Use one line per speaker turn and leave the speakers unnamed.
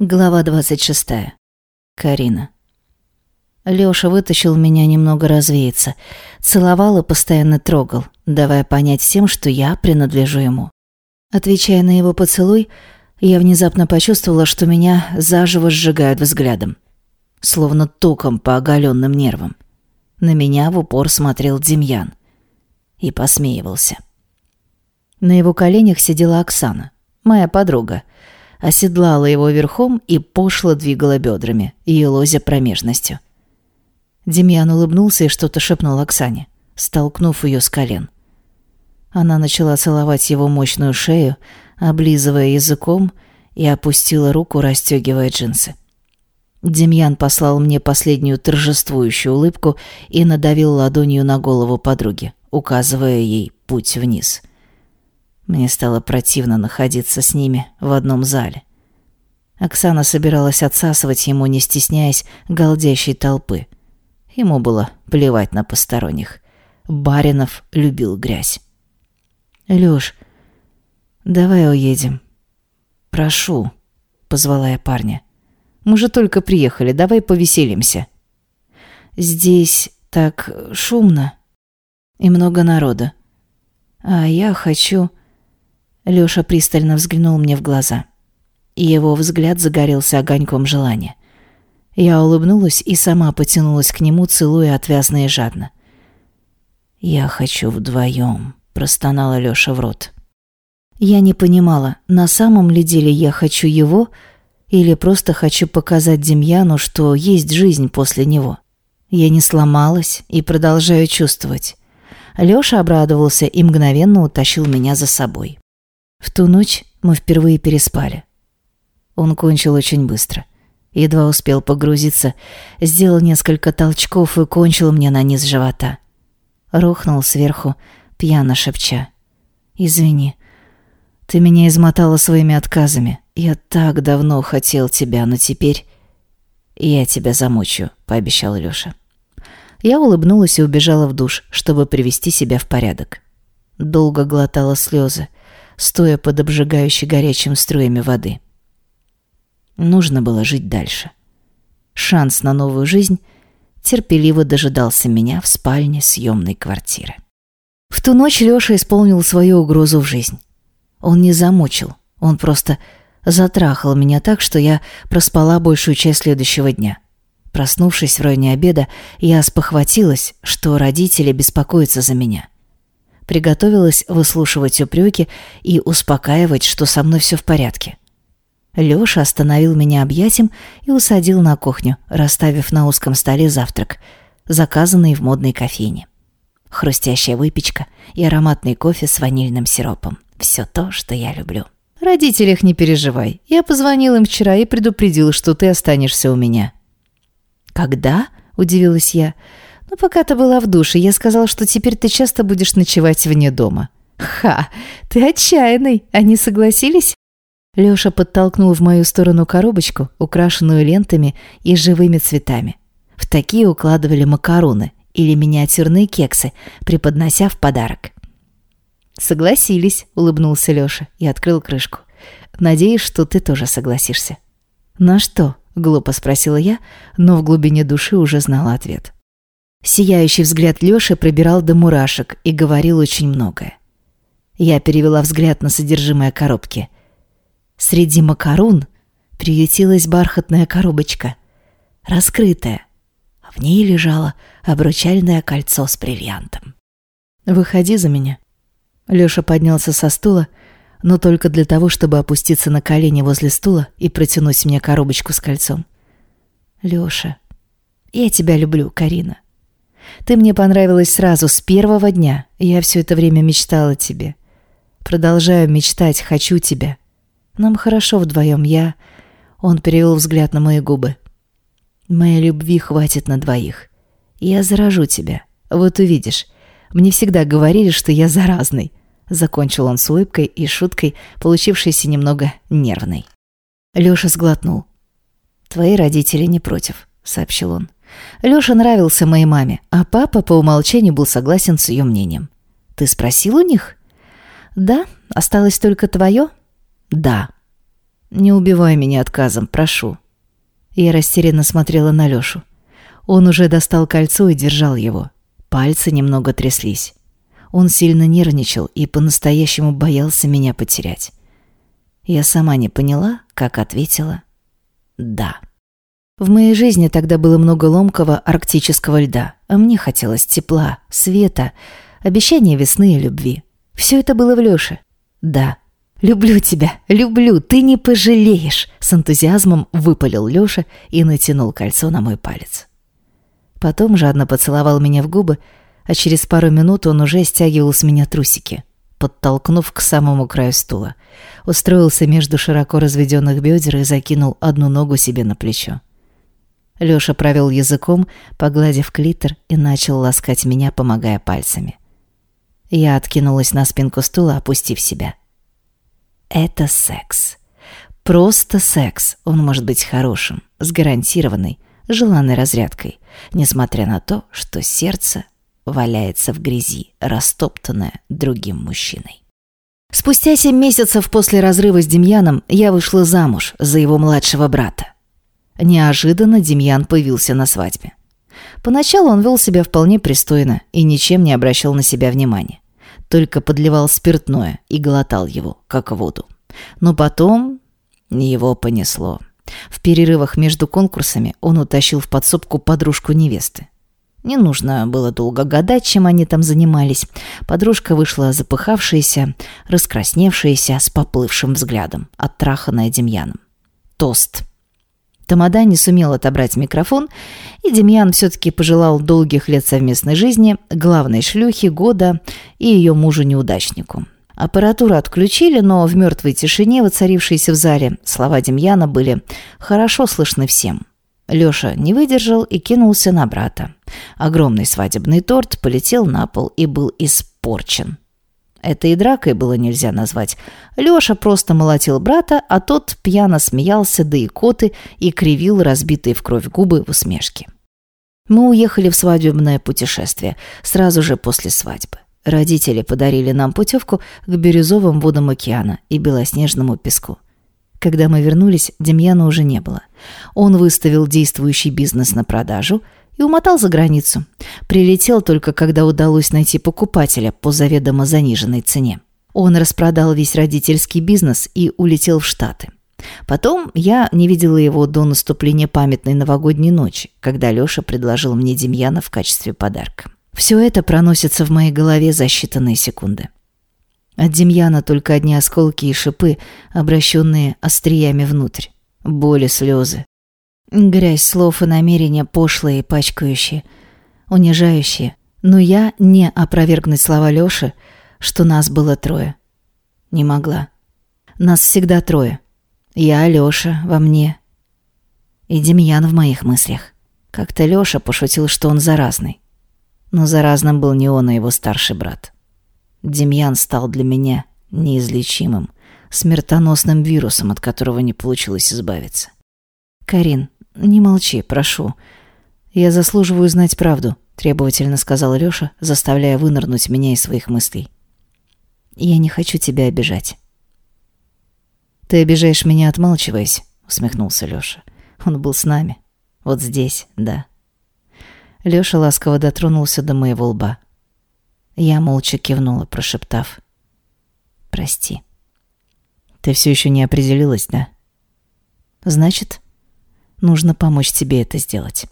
Глава 26. Карина. Лёша вытащил меня немного развеяться, целовал и постоянно трогал, давая понять всем, что я принадлежу ему. Отвечая на его поцелуй, я внезапно почувствовала, что меня заживо сжигают взглядом, словно током по оголенным нервам. На меня в упор смотрел Демьян и посмеивался. На его коленях сидела Оксана, моя подруга, оседлала его верхом и пошло двигала бедрами, елозя промежностью. Демьян улыбнулся и что-то шепнул Оксане, столкнув ее с колен. Она начала целовать его мощную шею, облизывая языком и опустила руку, расстегивая джинсы. Демьян послал мне последнюю торжествующую улыбку и надавил ладонью на голову подруги, указывая ей путь вниз — мне стало противно находиться с ними в одном зале. Оксана собиралась отсасывать ему, не стесняясь галдящей толпы. Ему было плевать на посторонних. Баринов любил грязь. «Лёш, давай уедем». «Прошу», — позвала я парня. «Мы же только приехали, давай повеселимся». «Здесь так шумно и много народа. А я хочу...» Лёша пристально взглянул мне в глаза. И его взгляд загорелся огоньком желания. Я улыбнулась и сама потянулась к нему, целуя отвязно и жадно. «Я хочу вдвоем», — простонала Лёша в рот. Я не понимала, на самом ли деле я хочу его или просто хочу показать Демьяну, что есть жизнь после него. Я не сломалась и продолжаю чувствовать. Лёша обрадовался и мгновенно утащил меня за собой. В ту ночь мы впервые переспали. Он кончил очень быстро. Едва успел погрузиться, сделал несколько толчков и кончил мне на низ живота. Рухнул сверху, пьяно шепча. «Извини, ты меня измотала своими отказами. Я так давно хотел тебя, но теперь...» «Я тебя замучу», — пообещал Лёша. Я улыбнулась и убежала в душ, чтобы привести себя в порядок. Долго глотала слезы стоя под обжигающей горячим струями воды. Нужно было жить дальше. Шанс на новую жизнь терпеливо дожидался меня в спальне съемной квартиры. В ту ночь Лёша исполнил свою угрозу в жизнь. Он не замучил, он просто затрахал меня так, что я проспала большую часть следующего дня. Проснувшись в районе обеда, я спохватилась, что родители беспокоятся за меня. Приготовилась выслушивать упреки и успокаивать, что со мной все в порядке. Лёша остановил меня объятием и усадил на кухню, расставив на узком столе завтрак, заказанный в модной кофейне. Хрустящая выпечка и ароматный кофе с ванильным сиропом. Все то, что я люблю. Родителях не переживай. Я позвонил им вчера и предупредил, что ты останешься у меня. Когда? Удивилась я. Но пока ты была в душе, я сказал, что теперь ты часто будешь ночевать вне дома. Ха, ты отчаянный. Они согласились? Лёша подтолкнул в мою сторону коробочку, украшенную лентами и живыми цветами. В такие укладывали макароны или миниатюрные кексы, преподнося в подарок. «Согласились», — улыбнулся Лёша и открыл крышку. «Надеюсь, что ты тоже согласишься». «На что?» — глупо спросила я, но в глубине души уже знала ответ. Сияющий взгляд Лёши пробирал до мурашек и говорил очень многое. Я перевела взгляд на содержимое коробки. Среди макарун приютилась бархатная коробочка, раскрытая, а в ней лежало обручальное кольцо с бриллиантом. «Выходи за меня». Лёша поднялся со стула, но только для того, чтобы опуститься на колени возле стула и протянуть мне коробочку с кольцом. «Лёша, я тебя люблю, Карина. Ты мне понравилась сразу, с первого дня. Я все это время мечтала о тебе. Продолжаю мечтать, хочу тебя. Нам хорошо вдвоем, я...» Он перевел взгляд на мои губы. «Моей любви хватит на двоих. Я заражу тебя. Вот увидишь. Мне всегда говорили, что я заразный». Закончил он с улыбкой и шуткой, получившейся немного нервной. Лёша сглотнул. «Твои родители не против», — сообщил он. Лёша нравился моей маме, а папа по умолчанию был согласен с её мнением. «Ты спросил у них?» «Да. Осталось только твоё?» «Да». Не убивай меня отказом, прошу». Я растерянно смотрела на Лёшу. Он уже достал кольцо и держал его. Пальцы немного тряслись. Он сильно нервничал и по-настоящему боялся меня потерять. Я сама не поняла, как ответила «да». В моей жизни тогда было много ломкого арктического льда, а мне хотелось тепла, света, обещания весны и любви. Все это было в Лёше. Да, «Люблю тебя, люблю, ты не пожалеешь!» С энтузиазмом выпалил Лёша и натянул кольцо на мой палец. Потом жадно поцеловал меня в губы, а через пару минут он уже стягивал с меня трусики, подтолкнув к самому краю стула. Устроился между широко разведенных бедер и закинул одну ногу себе на плечо. Лёша провел языком, погладив клитор, и начал ласкать меня, помогая пальцами. Я откинулась на спинку стула, опустив себя. Это секс. Просто секс. Он может быть хорошим, с гарантированной, желанной разрядкой, несмотря на то, что сердце валяется в грязи, растоптанное другим мужчиной. Спустя семь месяцев после разрыва с Демьяном я вышла замуж за его младшего брата. Неожиданно Демьян появился на свадьбе. Поначалу он вел себя вполне пристойно и ничем не обращал на себя внимания. Только подливал спиртное и глотал его, как воду. Но потом его понесло. В перерывах между конкурсами он утащил в подсобку подружку невесты. Не нужно было долго гадать, чем они там занимались. Подружка вышла запыхавшаяся, раскрасневшаяся, с поплывшим взглядом, оттраханная Демьяном. Тост. Тамада не сумел отобрать микрофон, и Демьян все-таки пожелал долгих лет совместной жизни главной шлюхе года и ее мужу-неудачнику. Аппаратуру отключили, но в мертвой тишине, воцарившейся в зале, слова Демьяна были хорошо слышны всем. Лёша не выдержал и кинулся на брата. Огромный свадебный торт полетел на пол и был испорчен. Это и дракой было нельзя назвать. Лёша просто молотил брата, а тот пьяно смеялся да и коты и кривил разбитые в кровь губы в усмешке. Мы уехали в свадебное путешествие сразу же после свадьбы. Родители подарили нам путевку к бирюзовым водам океана и белоснежному песку. Когда мы вернулись, Демьяна уже не было. Он выставил действующий бизнес на продажу и умотал за границу. Прилетел только, когда удалось найти покупателя по заведомо заниженной цене. Он распродал весь родительский бизнес и улетел в Штаты. Потом я не видела его до наступления памятной новогодней ночи, когда Лёша предложил мне Демьяна в качестве подарка. Все это проносится в моей голове за считанные секунды. От Демьяна только одни осколки и шипы, обращенные остриями внутрь. Боли, слезы. Грязь слов и намерения пошлые и пачкающие, унижающие. Но я не опровергнуть слова Лёши, что нас было трое. Не могла. Нас всегда трое. Я, Лёша, во мне. И Демьян в моих мыслях. Как-то Лёша пошутил, что он заразный. Но заразным был не он, а его старший брат. Демьян стал для меня неизлечимым, смертоносным вирусом, от которого не получилось избавиться. «Карин, не молчи, прошу. Я заслуживаю знать правду», — требовательно сказал Лёша, заставляя вынырнуть меня из своих мыслей. «Я не хочу тебя обижать». «Ты обижаешь меня, отмалчиваясь», — усмехнулся Лёша. «Он был с нами. Вот здесь, да». Лёша ласково дотронулся до моего лба. Я молча кивнула, прошептав. «Прости». «Ты все еще не определилась, да?» «Значит, нужно помочь тебе это сделать».